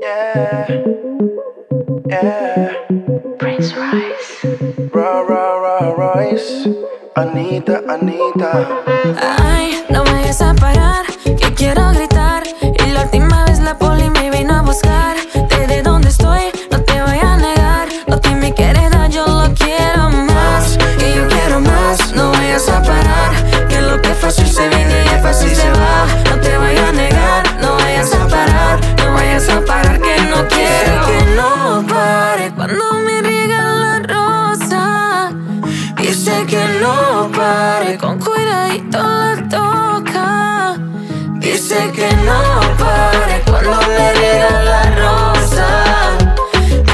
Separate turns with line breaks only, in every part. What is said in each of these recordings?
Yeah, yeah.
Prince Royce.
Ra, ra, ra, Royce. Anita, Anita.
Ay, no Dice que no pare, con cuidadito la toca. Dice que no pare cuando le riega la rosa.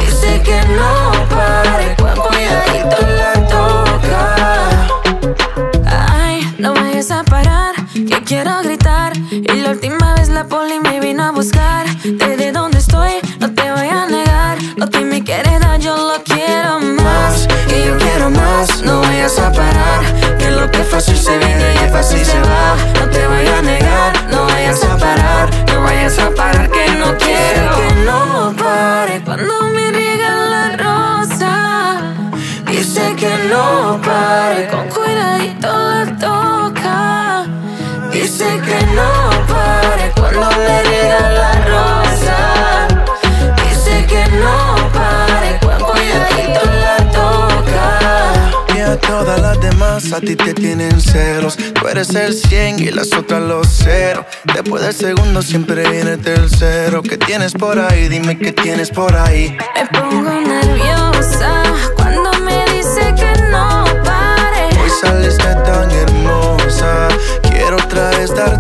Dice que no pare, con cuidadito la toca. Ay, no vayas a parar, que quiero gritar. Y la última vez la poli me vino a buscar. Desde donde estoy, no te voy a negar. Lo que me quieres yo lo quiero vayas a parar. Que lo que fácil se viene y es fácil se va. No te voy a negar, no vayas a parar. No vayas a parar, que no quiero. que no pare cuando me riega la rosa. Dice que no pare, con
a todas las demás a ti te tienen celos. Tú eres el 100 y las otras los cero. Después del segundo siempre viene el tercero. ¿Qué tienes por ahí? Dime qué tienes por ahí.
Me pongo nerviosa cuando me dice que no pare.
Hoy saliste tan hermosa. Quiero otra vez darte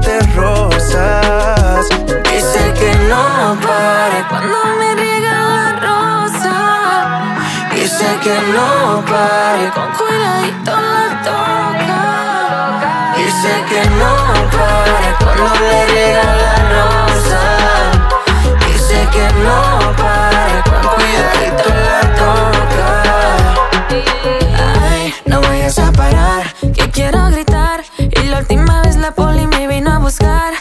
que no pare, con cuidadito la toca. Dice que no pare cuando le riega la rosa. Dice que no pare, con cuidadito la toca. Ay, no vayas a parar, que quiero gritar. Y la última vez la poli me vino a buscar.